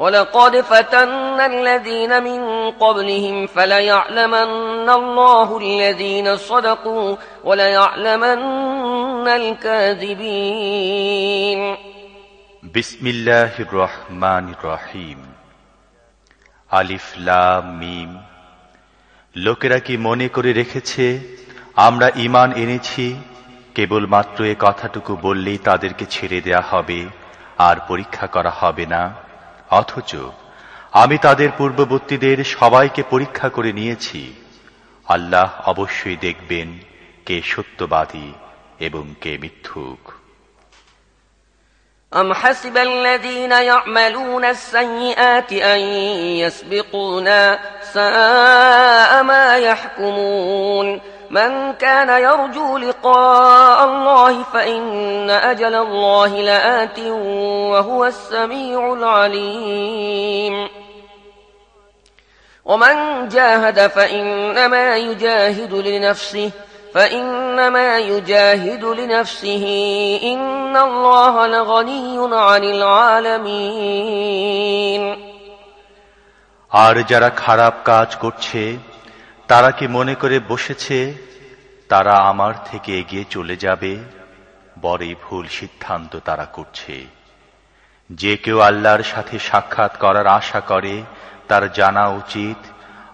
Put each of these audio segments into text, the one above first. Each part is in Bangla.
ولقد فتنا الذين من قبلهم فليعلمن الله الذين صدقوا وليعلمن الكاذبين بسم الله الرحمن الرحيم আলিফ লাম মিম লোকেরা কি মনে করে রেখেছে আমরা ইমান এনেছি কেবলমাত্র এ কথাটুকু বললেই তাদেরকে ছেড়ে দেয়া হবে আর পরীক্ষা করা হবে না অথচ আমি তাদের পূর্ববর্তীদের সবাইকে পরীক্ষা করে নিয়েছি আল্লাহ অবশ্যই দেখবেন কে সত্যবাদী এবং কে মিথ্যুক أم حسب الذين يعملون السيئات أن يسبقونا ساء ما يحكمون من كان يرجو لقاء الله فإن أجل الله لآت وهو السميع العليم ومن جاهد فإنما يجاهد لنفسه فإنما يجاهد لنفسه إن الله لغني عن العالمين আর যারা খারাপ কাজ করছে তারা কি মনে করে বসেছে, তারা আমার থেকে এগিয়ে চলে যাবে? বড়ই ভুল সিদ্ধান্ত তারা করছে। যে কেউ আল্লাহর সাথে সাক্ষাৎ করার আশা করে, তার জানা উচিত,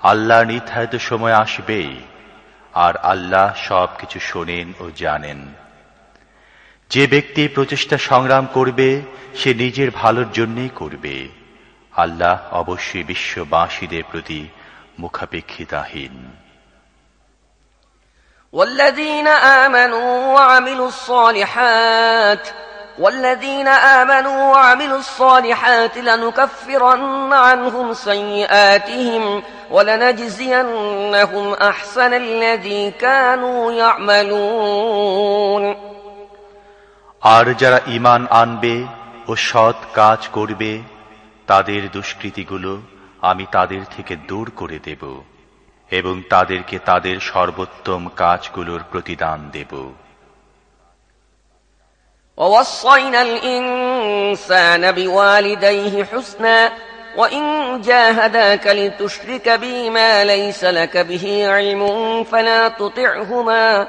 আল্লাহ নির্ধারিত সময় আসবেই আর আল্লাহ সব কিছু শোনেন ও জানেন। যে ব্যক্তি প্রচেষ্টা সংগ্রাম করবে, সে নিজের ভালোর জন্যই করবে। আল্লাহ অবশ্যই বিশ্ববাসীদের প্রতি মুখাপেক্ষিতাহীন والذين آمنوا وعملوا الصالحات والذين آمنوا وعملوا الصالحات لنكفرن عنهم سيئاتهم ولنجزينهم أحسن الذي كانوا يعملون আর যারা ইমান আনবে ও সৎ কাজ করবে তাদের দুষ্কৃতিগুলো আমি তাদের থেকে দূর করে দেব এবং তাদেরকে তাদের সর্বোত্তম কাজগুলোর প্রতিদান দেব ووصينا الإنسان بوالديه حسنا وإن جاهداك لتشرك بي ما ليس لك به علم فلا تطعهما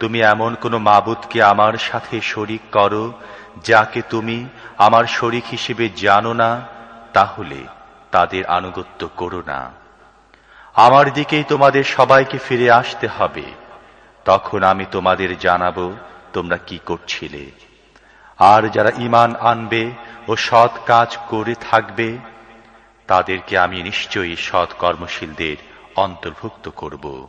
তুমি এমন কোনো মাবুদকে আমার সাথে শরিক করো, যাকে তুমি আমার শরিক হিসেবে জানো না, তাহলে তাদের আনুগত্য করো না। আমার দিকেই তোমাদের সবাইকে ফিরে আসতে হবে। তখন আমি তোমাদের জানাব তোমরা কি করছিলে। আর যারা ইমান আনবে ও সৎ কাজ করে থাকবে, তাদেরকে আমি নিশ্চয়ই সৎ কর্মশীলদের অন্তর্ভুক্ত করব।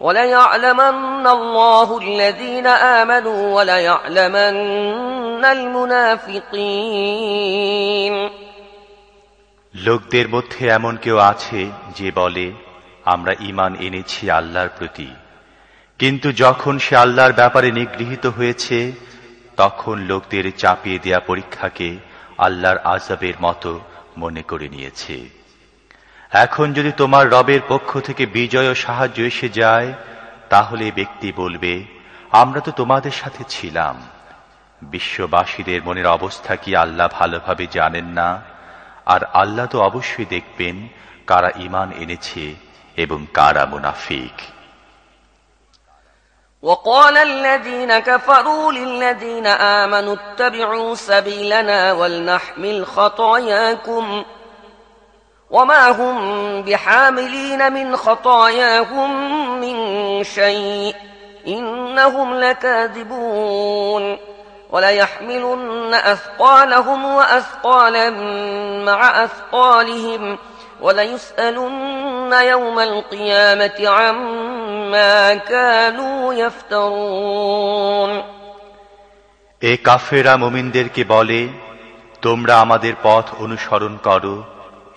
وليعلمن الله الذين آمنوا وليعلمن المنافقين লোকদের মধ্যে এমন কেউ আছে যে বলে আমরা ইমান এনেছি আল্লাহর প্রতি কিন্তু যখন সে আল্লাহর ব্যাপারে নিগৃহীত হয়েছে তখন লোকদের চাপিয়ে দেয়া পরীক্ষাকে আল্লাহর আজাবের মতো মনে করে নিয়েছে এখন যদি তোমার রবের পক্ষ থেকে বিজয় ও সাহায্য এসে যায় তাহলে ব্যক্তি বলবে আমরা তো তোমাদের সাথে ছিলাম বিশ্ববাসীদের মনের অবস্থা কি আল্লাহ ভালোভাবে জানেন না আর আল্লাহ তো অবশ্যই দেখবেন কারা ইমান এনেছে এবং কারা মুনাফিক وقال الذين كفروا للذين آمنوا اتبعوا سبيلنا ولنحمل خطاياكم وما هم بحاملين من خطاياهم من شيء إنهم لكاذبون وليحملن أثقالهم وأثقالا مع أثقالهم وليسألن يوم القيامة عما كانوا يفترون এ কাফেরা মোমিনদেরকে বলে তোমরা আমাদের পথ অনুসরণ করো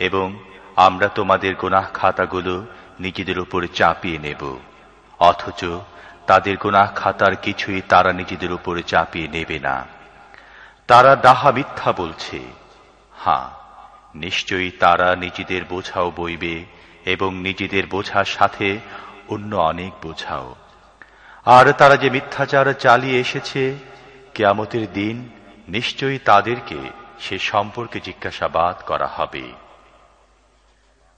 এবং আমরা তোমাদের গোনাহ খাতাগুলো নিজেদের উপর চাপিয়ে নেব। অথচ তাদের গোনাহ খাতার কিছুই তারা নিজেদের উপরে চাপিয়ে নেবে না। তারা দাহা মিথ্যা বলছে। হ্যাঁ নিশ্চয়ই তারা নিজেদের বোঝাও বইবে এবং নিজেদের বোঝার সাথে অন্য অনেক বোঝাও। আর তারা যে মিথ্যাচার চালিয়ে এসেছে, কেয়ামতের দিন নিশ্চয়ই তাদেরকে সে সম্পর্কে জিজ্ঞাসাবাদ করা হবে।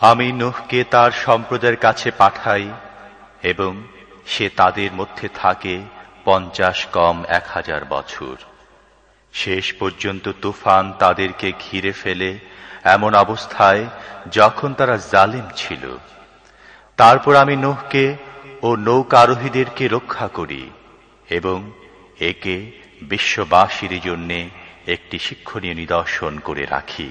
আমি নুহকে তার সম্প্রদায়ের কাছে পাঠাই এবং সে তাদের মধ্যে থাকে পঞ্চাশ কম এক হাজার বছর। শেষ পর্যন্ত তুফান তাদেরকে ঘিরে ফেলে এমন অবস্থায় যখন তারা জালিম ছিল। তারপর আমি নুহকে ও নৌকারোহীদেরকে রক্ষা করি এবং একে বিশ্ববাসীর জন্যে একটি শিক্ষণীয় নিদর্শন করে রাখি।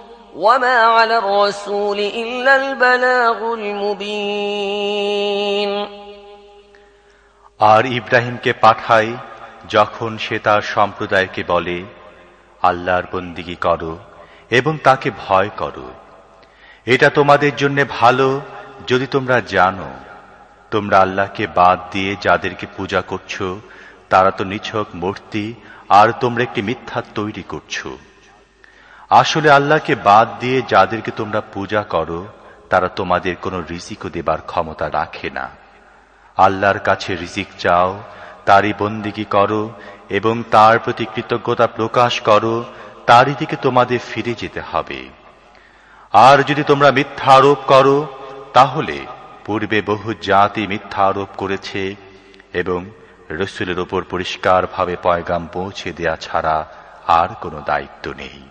وما على الرسول إلا البلاغ المبين আর ইব্রাহিমকে পাঠাই যখন সে তার সম্প্রদায়কে বলে আল্লাহর বন্দিগি করো এবং তাকে ভয় করো এটা তোমাদের জন্য ভালো যদি তোমরা জানো তোমরা আল্লাহকে বাদ দিয়ে যাদেরকে পূজা করছো তারা তো নিছক মূর্তি আর তোমরা একটি মিথ্যা তৈরি করছো আসলে আল্লাহকে বাদ দিয়ে যাদেরকে তোমরা পূজা করো, তারা তোমাদের কোনো রিজিকও দেবার ক্ষমতা রাখে না। আল্লাহর কাছে রিজিক চাও, তারই বন্দিগি করো, এবং তার প্রতি কৃতজ্ঞতা প্রকাশ করো, তারই দিকে তোমাদের ফিরে যেতে হবে। আর যদি তোমরা মিথ্যা আরোপ করো, তাহলে পূর্বে বহু জাতি মিথ্যা আরোপ করেছে, এবং রসুলের ওপর পরিষ্কারভাবে পয়গাম পৌঁছে দেয়া ছাড়া আর কোনো দায়িত্ব নেই।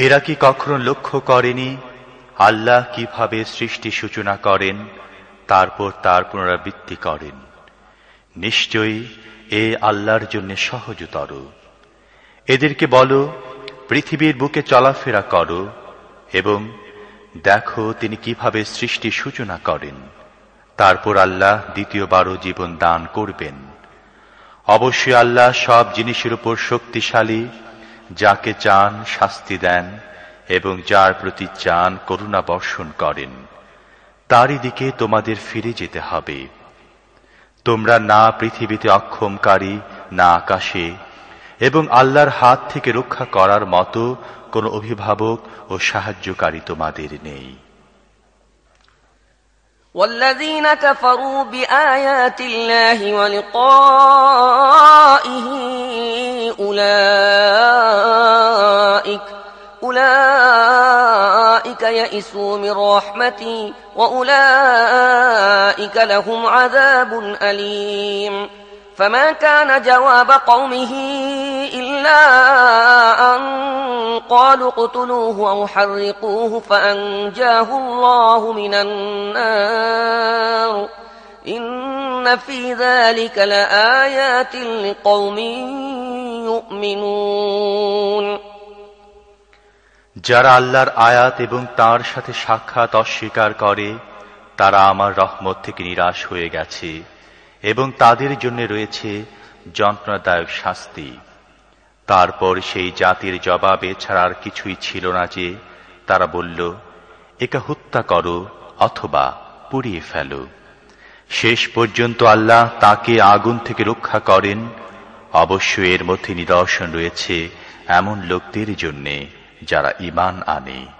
এরা কি কখনো লক্ষ্য করেনি? আল্লাহ কীভাবে সৃষ্টি সূচনা করেন, তারপর তার পুনরাবৃত্তি করেন। নিশ্চয়ই এ আল্লাহর জন্য সহজতর। এদেরকে বলো, পৃথিবীর বুকে চলাফেরা করো এবং দেখো তিনি কীভাবে সৃষ্টি সূচনা করেন। তারপর আল্লাহ দ্বিতীয়বারও জীবন দান করবেন। অবশ্যই আল্লাহ সব জিনিসের উপর শক্তিশালী যাকে চান শাস্তি দেন এবং যার প্রতি চান করুণা বর্ষণ করেন। তারই দিকে তোমাদের ফিরে যেতে হবে। তোমরা না পৃথিবীতে অক্ষমকারী, না আকাশে, এবং আল্লাহর হাত থেকে রক্ষা করার মতো কোনো অভিভাবক ও সাহায্যকারী তোমাদের নেই। والذين كفروا بآيات الله ولقائه أولئك أولئك يئسوا من رحمتي وأولئك لهم عذاب أليم. فما كان جواب قومه إلا أن قالوا اقتلوه أو حرقوه فأنجاه الله من النار إن في ذلك لآيات لقوم يؤمنون যারা আল্লাহর আয়াত এবং তার সাথে সাক্ষাৎ অস্বীকার করে তারা আমার রহমত থেকে নিরাশ হয়ে গেছে এবং তাদের জন্য রয়েছে যন্ত্রণাদায়ক শাস্তি। তারপর সেই জাতির জবাবে ছাড়ার কিছুই ছিল না যে তারা বলল, একা হত্যা করো অথবা পুড়িয়ে ফেলো। শেষ পর্যন্ত আল্লাহ তাকে আগুন থেকে রক্ষা করেন। অবশ্য এর মধ্যে নিদর্শন রয়েছে এমন লোকদের জন্যে যারা ইমান আনে।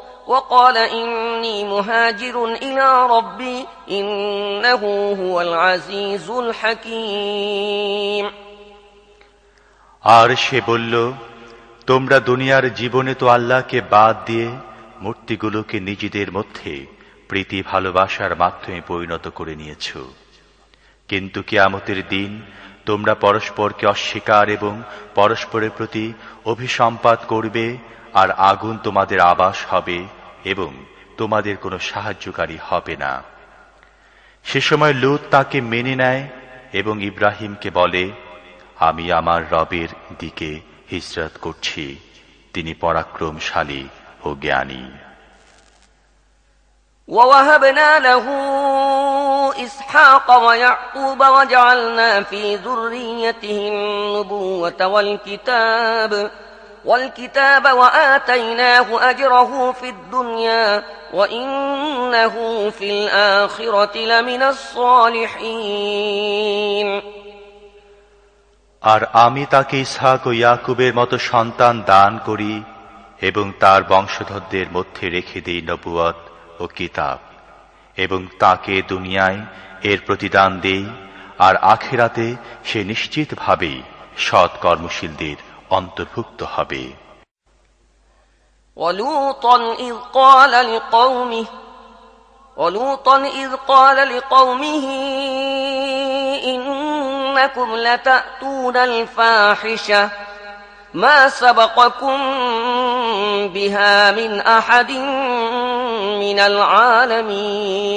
وقال إني مهاجر إلى ربي إنه هو العزيز الحكيم আর সে বলল তোমরা দুনিয়ার জীবনে তো আল্লাহকে বাদ দিয়ে মূর্তিগুলোকে নিজেদের মধ্যে প্রীতি ভালোবাসার মাধ্যমে পরিণত করে নিয়েছ কিন্তু কেয়ামতের দিন তোমরা পরস্পরকে অস্বীকার এবং পরস্পরের প্রতি অভিসম্পাত করবে আর আগুন তোমাদের আবাস হবে এবং তোমাদের কোনো সাহায্যকারী হবে না সে সময় লুত তাকে মেনে নেয় এবং ইব্রাহিমকে বলে আমি আমার রবের দিকে হিজরত করছি তিনি পরাক্রমশালী ও জ্ঞানী ووهبنا له إسحاق ويعقوب وجعلنا في ذريته النبوة والكتاب والكتاب وآتيناه أجره في الدنيا وإنه في الآخرة لمن الصالحين আর আমি তাকে ইসহাক ও ইয়াকুবের মতো সন্তান দান করি এবং তার বংশধরদের মধ্যে রেখে দেই নবুয়ত ও কিতাব এবং তাকে দুনিয়ায় এর প্রতিদান দেই আর আখেরাতে সে নিশ্চিতভাবেই সৎ কর্মশীলদের অন্তর্ভুক্ত হবে ولوطا إذ قال لقومه ولوطا إذ قال لقومه إنكم لتأتون الفاحشة ما سبقكم بها من أحد من العالمين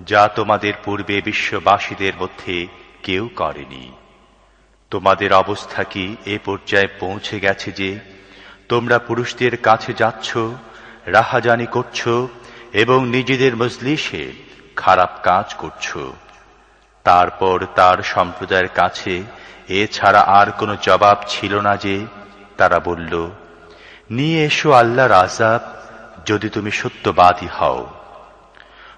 যা তোমাদের পূর্বে বিশ্ববাসীদের মধ্যে কেউ করেনি। তোমাদের অবস্থা কি এ পর্যায়ে পৌঁছে গেছে যে তোমরা পুরুষদের কাছে যাচ্ছ, রাহাজানি করছ এবং নিজেদের মজলিসে খারাপ কাজ করছ। তারপর তার সম্প্রদায়ের কাছে এছাড়া আর কোনো জবাব ছিল না যে তারা বলল, নিয়ে এসো আল্লাহর আজাব যদি তুমি সত্যবাদী হও।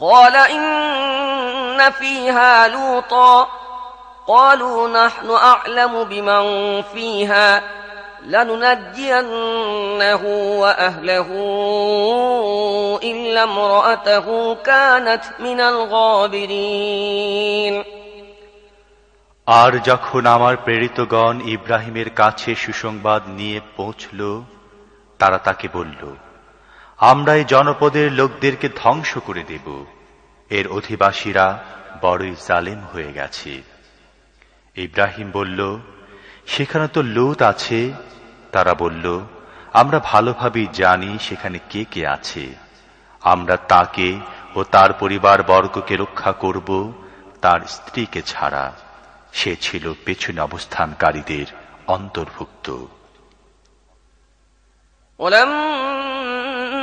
قال إن فيها لوطا قالوا نحن أعلم بمن فيها لننجينه وأهله إلا امرأته كانت من الغابرين আর যখন আমার প্রেরিতগণ ইব্রাহিমের কাছে সুসংবাদ নিয়ে পৌঁছল তারা তাকে বলল আমরা এই জনপদের লোকদেরকে ধ্বংস করে দেব এর অধিবাসীরা বড়ই জালেম হয়ে গেছে ইব্রাহিম বলল সেখানে তো লুত আছে তারা বলল আমরা ভালোভাবেই জানি সেখানে কে কে আছে আমরা তাকে ও তার পরিবার বর্গকে রক্ষা করব তার স্ত্রীকে ছাড়া সে ছিল পেছনে অবস্থানকারীদের অন্তর্ভুক্ত ولما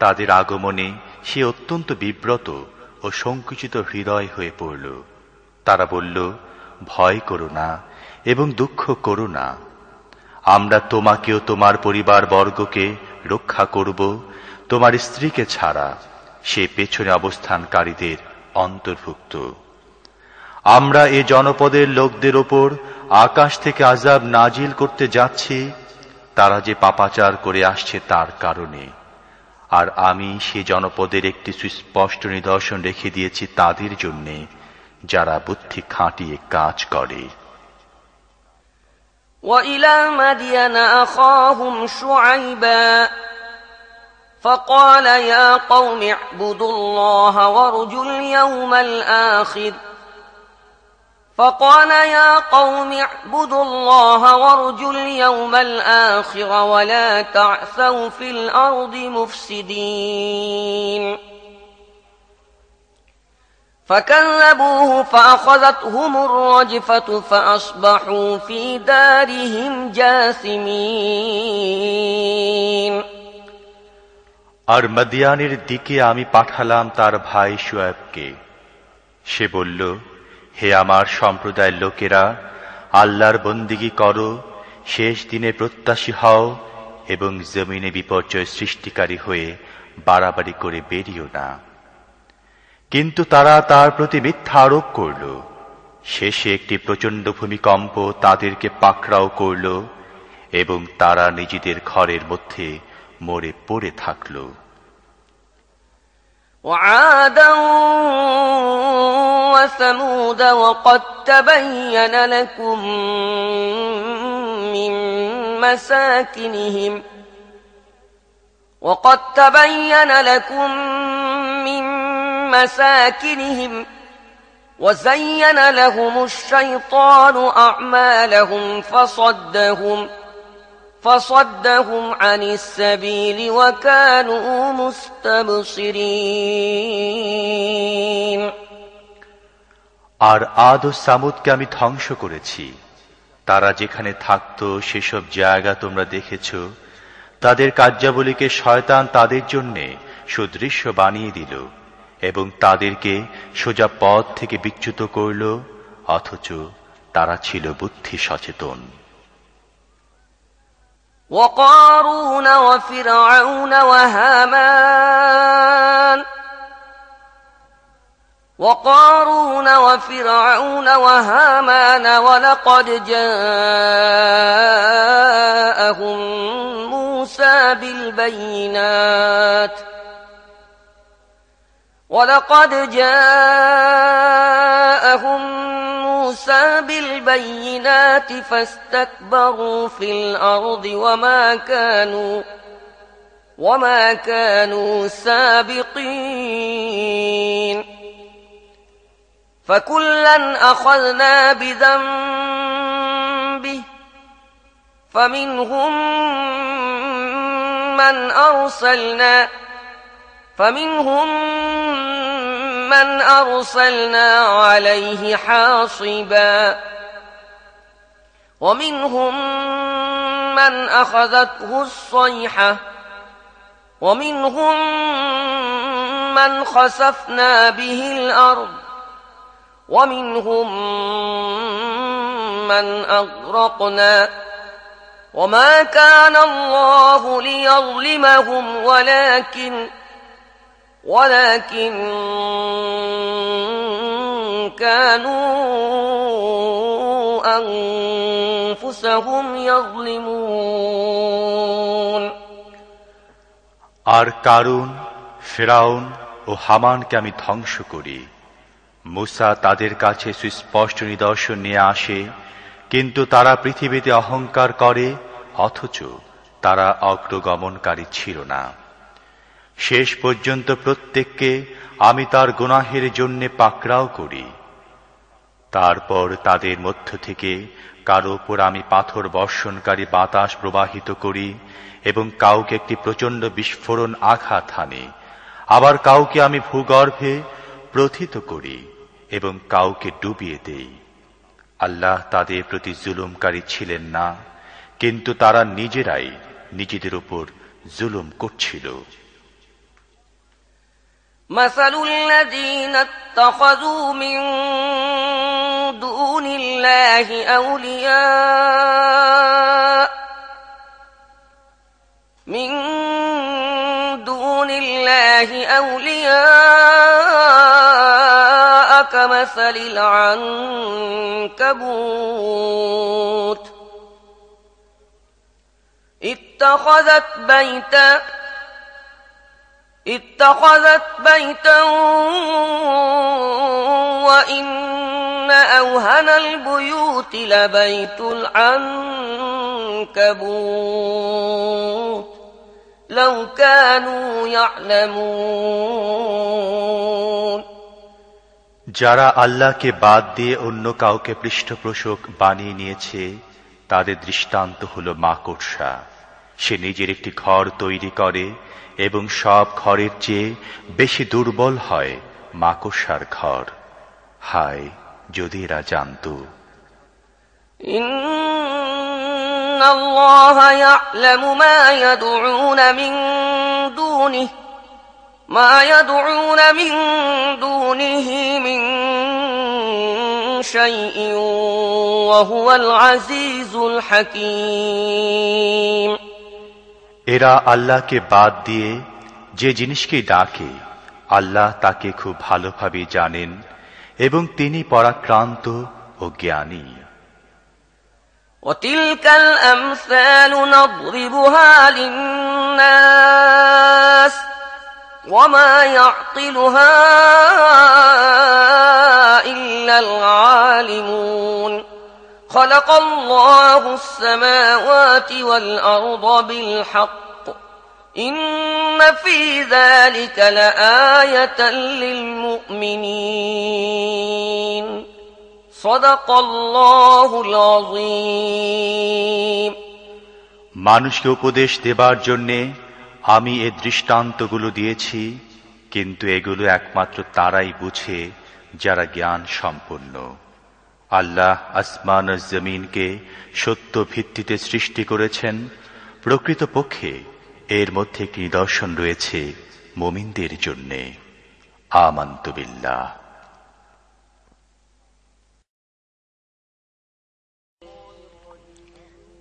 তাদের আগমনে সে অত্যন্ত বিব্রত ও সংকুচিত হৃদয় হয়ে পড়ল। তারা বলল, ভয় করো না এবং দুঃখ করো না। আমরা তোমাকেও তোমার পরিবার বর্গকে রক্ষা করব। তোমার স্ত্রীকে ছাড়া সে পেছনে অবস্থানকারীদের অন্তর্ভুক্ত। আমরা এ জনপদের লোকদের ওপর আকাশ থেকে আজাব নাজিল করতে যাচ্ছি। তারা যে পাপাচার করে আসছে তার কারণে। আর আমি সে জনপদের একটি সুস্পষ্ট নিদর্শন রেখে দিয়েছি তাদের জন্যে যারা বুদ্ধি খাটিয়ে কাজ করে وإلى مدين أخاهم شعيبا فقال يا قوم اعبدوا الله وارجوا اليوم الآخر فقال يا قوم اعبدوا الله وارجوا اليوم الآخر ولا تعثوا في الأرض مفسدين فكذبوه فأخذتهم الرجفة فأصبحوا في دارهم جاثمين আর মদিয়ানের দিকে আমি পাঠালাম তার ভাই সুয়েবকে সে বলল হে আমার সম্প্রদায়ের লোকেরা আল্লাহর বন্দিগি করো শেষ দিনে প্রত্যাশী হও এবং জমিনে বিপর্যয় সৃষ্টিকারী হয়ে বাড়াবাড়ি করে বেরিও না কিন্তু তারা তার প্রতি মিথ্যা আরোপ করল শেষে একটি প্রচণ্ড ভূমিকম্প তাদেরকে পাকড়াও করল এবং তারা নিজেদের ঘরের মধ্যে মরে পড়ে থাকল وعادا وثمود وقد تبين لكم من مساكنهم وقد تبين لكم من مساكنهم وزين لهم الشيطان أعمالهم فصدهم فصدهم عن السبيل وكانوا مستبصرين আর আদ ও সামুদকে আমি ধ্বংস করেছি তারা যেখানে থাকত সেসব জায়গা তোমরা দেখেছ তাদের কার্যাবলীকে শয়তান তাদের জন্যে সুদৃশ্য বানিয়ে দিল এবং তাদেরকে সোজা পথ থেকে বিচ্যুত করল অথচ তারা ছিল বুদ্ধি সচেতন وقارون وفرعون وهامان وقارون وفرعون وهامان ولقد جاءهم موسى بالبينات ولقد جاءهم موسى بالبينات فاستكبروا في الأرض وما كانوا وما كانوا سابقين فكلا أخذنا بذنبه فمنهم من أرسلنا فمنهم من أرسلنا عليه حاصبا ومنهم من أخذته الصيحة ومنهم من خسفنا به الأرض. ومنهم من أغرقنا وما كان الله ليظلمهم ولكن ولكن كانوا أنفسهم يظلمون আর কারুন ফেরাউন ও হামানকে আমি ধ্বংস করি মুসা তাদের কাছে সুস্পষ্ট নিদর্শন নিয়ে আসে, কিন্তু তারা পৃথিবীতে অহংকার করে, অথচ তারা অগ্রগমনকারী ছিল না। শেষ পর্যন্ত প্রত্যেককে আমি তার গুনাহের জন্যে পাকড়াও করি। তারপর তাদের মধ্য থেকে কারও ওপর আমি পাথর বর্ষণকারী বাতাস প্রবাহিত করি এবং কাউকে একটি প্রচণ্ড বিস্ফোরণ আঘাত হানি। আবার কাউকে আমি ভূগর্ভে প্রথিত করি এবং কাউকে ডুবিয়ে দেই আল্লাহ তাদের প্রতি জুলুমকারী ছিলেন না কিন্তু তারা নিজেরাই নিজেদের উপর জুলুম করছিল مثل الذين اتخذوا من دون الله أولياء من دون الله أولياء كمثل العنكبوت اتخذت بيتا اتخذت بيتا وإن أوهن البيوت لبيت العنكبوت لو كانوا يعلمون যারা আল্লাহকে বাদ দিয়ে অন্য কাউকে পৃষ্ঠপোষক বানিয়ে নিয়েছে, তাদের দৃষ্টান্ত হল মাকড়সা সে নিজের একটি ঘর তৈরি করে এবং সব ঘরের চেয়ে বেশি দুর্বল হয় মাকড়সার ঘর। হায়, যদি এরা জানত। ইন্নাল্লাহা ما يدعون من دونه من شيء وهو العزيز الحكيم এরা আল্লাহকে বাদ দিয়ে যে জিনিসকে ডাকে আল্লাহ তাকে খুব ভালোভাবে জানেন এবং তিনি পরাক্রান্ত ও জ্ঞানী وتلك الأمثال نضربها للناس وما يعقلها إلا العالمون خلق الله السماوات والأرض بالحق إن في ذلك لآية للمؤمنين صدق الله العظيم মানুষকে উপদেশ দেবার জন্যে আমি এ দৃষ্টান্তগুলো দিয়েছি, কিন্তু এগুলো একমাত্র তারাই বুঝে, যারা জ্ঞান সম্পন্ন। আল্লাহ আসমান জমিনকে সত্য ভিত্তিতে সৃষ্টি করেছেন। প্রকৃতপক্ষে এর মধ্যে একটি নিদর্শন রয়েছে, মোমিনদের জন্যে। আমান্তবিল্লাহ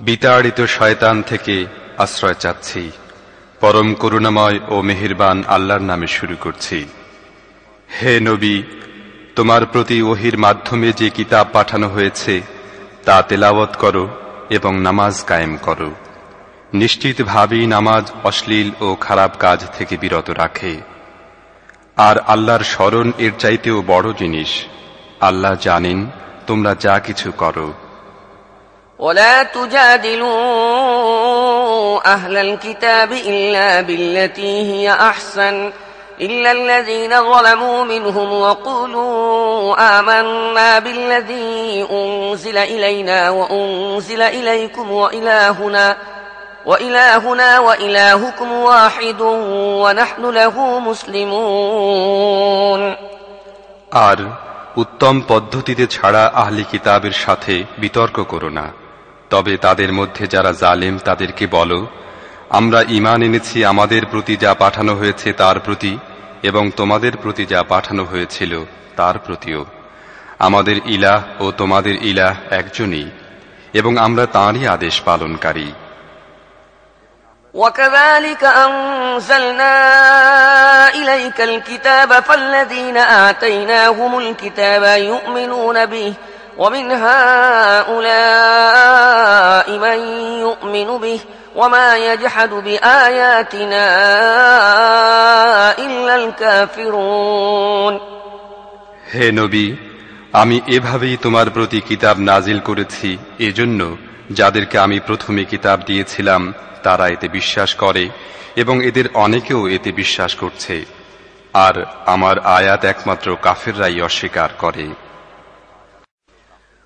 বিতাড়িত শয়তান থেকে আশ্রয় চাচ্ছি। পরম করুণাময় ও মেহেরবান আল্লাহর নামে শুরু করছি। হে নবী, তোমার প্রতি ওহির মাধ্যমে যে কিতাব পাঠানো হয়েছে, তা তেলাওয়াত করো এবং নামাজ কায়েম করো। নিশ্চিতভাবেই নামাজ অশ্লীল ও খারাপ কাজ থেকে বিরত রাখে। আর আল্লাহর স্মরণ এর চাইতেও বড় জিনিস, আল্লাহ জানেন তোমরা যা কিছু করো। ولا تجادلوا أهل الكتاب إلا بالتي هي أحسن إلا الذين ظلموا منهم وقولوا آمنا بالذي أنزل إلينا وأنزل إليكم وإلهنا وإلهنا وإلهكم واحد ونحن له مسلمون আর উত্তম পদ্ধতিতে ছাড়া আহলি কিতাবের সাথে বিতর্ক করো না তবে তাদের মধ্যে যারা জালেম তাদেরকে বলো আমরা ইমান এনেছি আমাদের প্রতি যা পাঠানো হয়েছে তার প্রতি এবং তোমাদের প্রতি যা পাঠানো হয়েছিল তার প্রতিও আমাদের ইলাহ ও তোমাদের ইলাহ একজনই এবং আমরা তাঁরই আদেশ পালনকারী وكذلك أنزلنا إليك الكتاب فالذين آتيناهم الكتاب يؤمنون به ومن هؤلاء من يؤمن به وما يجحد بآياتنا إلا الكافرون হে নবী আমি এভাবেই তোমার প্রতি কিতাব নাজিল করেছি এজন্য যাদেরকে আমি প্রথমে কিতাব দিয়েছিলাম তারা এতে বিশ্বাস করে এবং এদের অনেকেও এতে বিশ্বাস করছে আর আমার আয়াত একমাত্র কাফেররাই অস্বীকার করে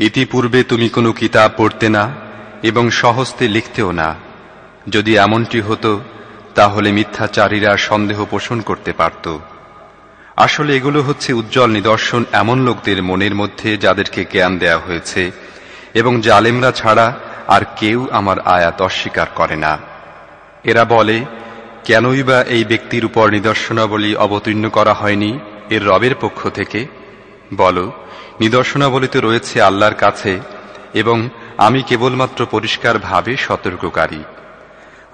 ইতিপূর্বে তুমি কোনো কিতাব পড়তে না এবং সহস্তে লিখতেও না। যদি এমনটি হতো, তাহলে মিথ্যাচারীরা সন্দেহ পোষণ করতে পারত। আসলে এগুলো হচ্ছে উজ্জ্বল নিদর্শন এমন লোকদের মনের মধ্যে যাদেরকে জ্ঞান দেয়া হয়েছে এবং জালেমরা ছাড়া আর কেউ আমার আয়াত অস্বীকার করে না। এরা বলে, কেনই বা এই ব্যক্তির উপর নিদর্শনাবলী অবতীর্ণ করা হয়নি এর রবের পক্ষ থেকে? বলো নিদর্শনাবলীতে রয়েছে আল্লাহর কাছে এবং আমি কেবলমাত্র পরিষ্কারভাবে সতর্ককারী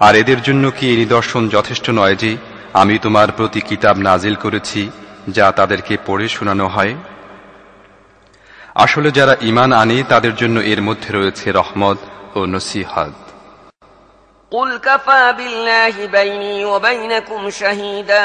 আর এদের জন্য কি এই নিদর্শন যথেষ্ট নয় যে আমি তোমার প্রতি কিতাব নাজিল করেছি যা তাদেরকে পড়ে শোনানো হয় আসলে যারা ইমান আনে তাদের জন্য এর মধ্যে রয়েছে রহমত ও নসিহাত قل كفى بالله بيني وبينكم شهيدا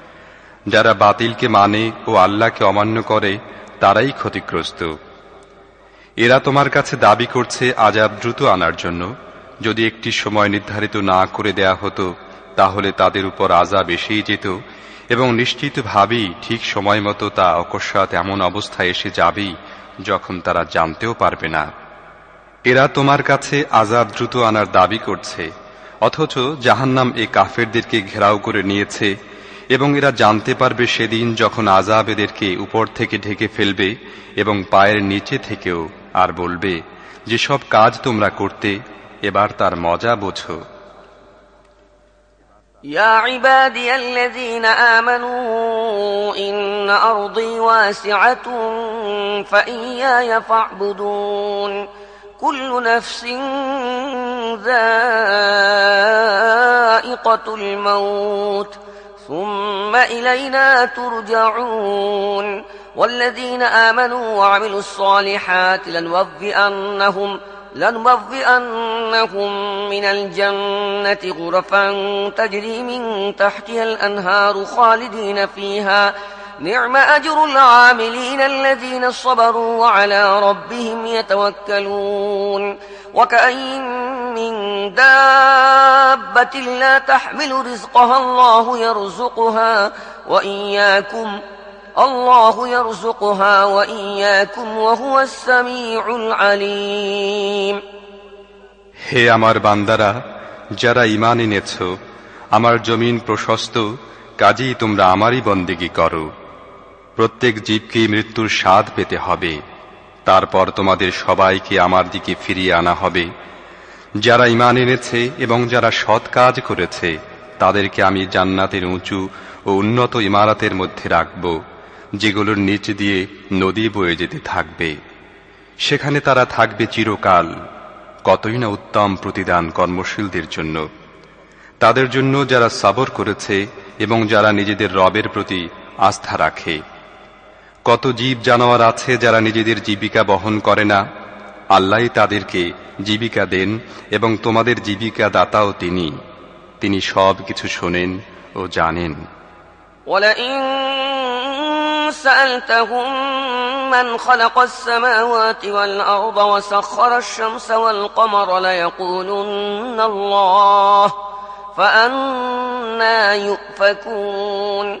যারা বাতিলকে মানে ও আল্লাহকে অমান্য করে, তারাই ক্ষতিগ্রস্ত। এরা তোমার কাছে দাবি করছে আজাব দ্রুত আনার জন্য। যদি একটি সময় নির্ধারিত না করে দেয়া হতো, তাহলে তাদের উপর আজাব এসেই যেত এবং নিশ্চিতভাবেই ঠিক সময় মতো তা অকস্মাৎ এমন অবস্থায় এসে যাবেই যখন তারা জানতেও পারবে না। এরা তোমার কাছে আজাব দ্রুত আনার দাবি করছে, অথচ জাহান্নাম এ কাফেরদেরকে ঘেরাও করে নিয়েছে এবং এরা জানতে পারবে সেদিন যখন আজাব এদেরকে উপর থেকে ঢেকে ফেলবে এবং পায়ের নিচে থেকেও আর বলবে যেসব কাজ তোমরা করতে এবার তার মজা বোঝো يا عبادي الذين آمنوا إن أرضي واسعة فإياي فاعبدون كل نفس ذائقة الموت ثم إلينا ترجعون. والذين آمنوا وعملوا الصالحات لنوفئنهم لنبوئنهم من الجنة غرفا تجري من تحتها الأنهار خالدين فيها. نعم أجر العاملين الذين صبروا وعلى ربهم يتوكلون وكأين من دابة لا تحمل رزقها الله يرزقها وإياكم الله يرزقها وإياكم وهو السميع العليم হে আমার বান্দারা যারা ইমান এনেছ আমার জমিন প্রশস্ত কাজেই তোমরা আমারই বন্দিগি করো প্রত্যেক জীবকে মৃত্যুর স্বাদ পেতে হবে। তারপর তোমাদের সবাইকে আমার দিকে ফিরিয়ে আনা হবে। যারা ইমান এনেছে এবং যারা সৎ কাজ করেছে, তাদেরকে আমি জান্নাতের উঁচু ও উন্নত ইমারাতের মধ্যে রাখব, যেগুলোর নিচ দিয়ে নদী বয়ে যেতে থাকবে। সেখানে তারা থাকবে চিরকাল, কতই না উত্তম প্রতিদান কর্মশীলদের জন্য। তাদের জন্য যারা সাবর করেছে এবং যারা নিজেদের রবের প্রতি আস্থা রাখে কত জীব জানোয়ার আছে যারা নিজেদের জীবিকা বহন করে না আল্লাহ তাদেরকে জীবিকা দেন এবং তোমাদের জীবিকা দাতাও তিনি তিনি সব কিছু শোনেন ও জানেন ولئن سألتهم من خلق السماوات والأرض وسخر الشمس والقمر ليقولن الله فأنا يؤفكون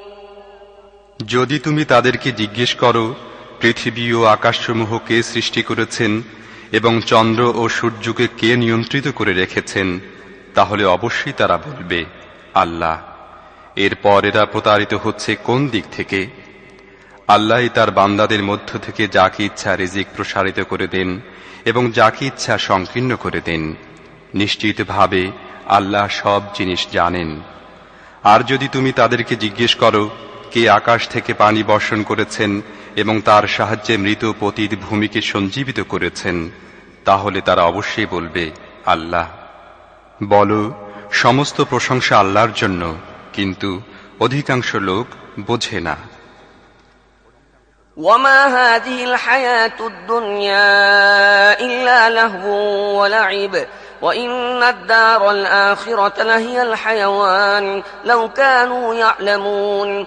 যদি তুমি তাদেরকে জিজ্ঞেস করো, পৃথিবী ও আকাশসমূহ কে সৃষ্টি করেছেন এবং চন্দ্র ও সূর্যকে কে নিয়ন্ত্রিত করে রেখেছেন, তাহলে অবশ্যই তারা বলবে, আল্লাহ। এরপর এরা প্রতারিত হচ্ছে কোন দিক থেকে? আল্লাহ তার বান্দাদের মধ্য থেকে যাকে ইচ্ছা রিজিক প্রসারিত করে দেন এবং যাকে ইচ্ছা সংকীর্ণ করে দেন। নিশ্চিতভাবে আল্লাহ সব জিনিস জানেন। আর যদি তুমি তাদেরকে জিজ্ঞেস করো কে আকাশ থেকে পানি বর্ষণ করেছেন এবং তার সাহায্যে মৃত পতিত ভূমিকে সঞ্জীবিত করেছেন তাহলে তারা অবশ্যই বলবে আল্লাহ বলো সমস্ত প্রশংসা আল্লাহর জন্য কিন্তু অধিকাংশ লোক বোঝে না وما هذه الحياة الدنيا إلا لهو ولعب وإن الدار الآخرة لهي الحيوان لو كانوا يعلمون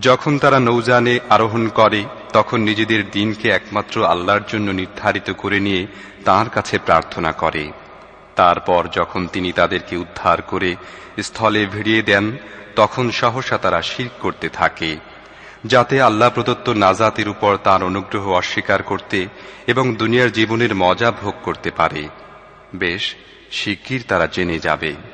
যখন তারা নৌজানে আরোহণ করে, তখন নিজেদের দিনকে একমাত্র আল্লাহর জন্য নির্ধারিত করে নিয়ে তার কাছে প্রার্থনা করে। তারপর যখন তিনি তাদেরকে উদ্ধার করে স্থলে ভিড়িয়ে দেন, তখন সহসা তারা শির করতে থাকে, যাতে আল্লাহ প্রদত্ত নাজাতের উপর তার অনুগ্রহ অস্বীকার করতে এবং দুনিয়ার জীবনের মজা ভোগ করতে পারে। বেশ, শিগগির তারা জেনে যাবে।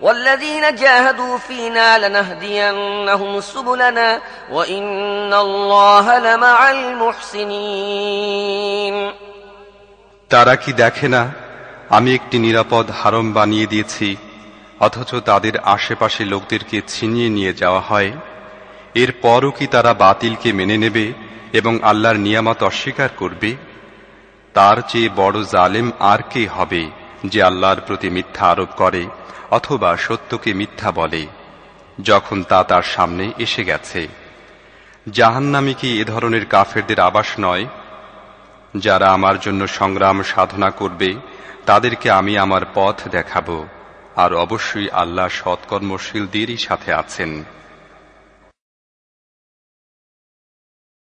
والذين جاهدوا فينا لنهدينهم سبلنا وإن الله لمع المحسنين তারা কি দেখে না আমি একটি নিরাপদ হারম বানিয়ে দিয়েছি অথচ তাদের আশেপাশে লোকদেরকে ছিনিয়ে নিয়ে যাওয়া হয় এর পরও কি তারা বাতিলকে মেনে নেবে এবং আল্লাহর নিয়ামত অস্বীকার করবে তার চেয়ে বড় জালেম আর কে হবে যে আল্লাহর প্রতি মিথ্যা আরোপ করে অথবা সত্যকে মিথ্যা বলে, যখন তা তার সামনে এসে গেছে। জাহান্নামি কি এ ধরনের কাফেরদের আবাস নয়? যারা আমার জন্য সংগ্রাম সাধনা করবে, তাদেরকে আমি আমার পথ দেখাবো, আর অবশ্যই আল্লাহ সৎকর্মশীলদেরই সাথে আছেন।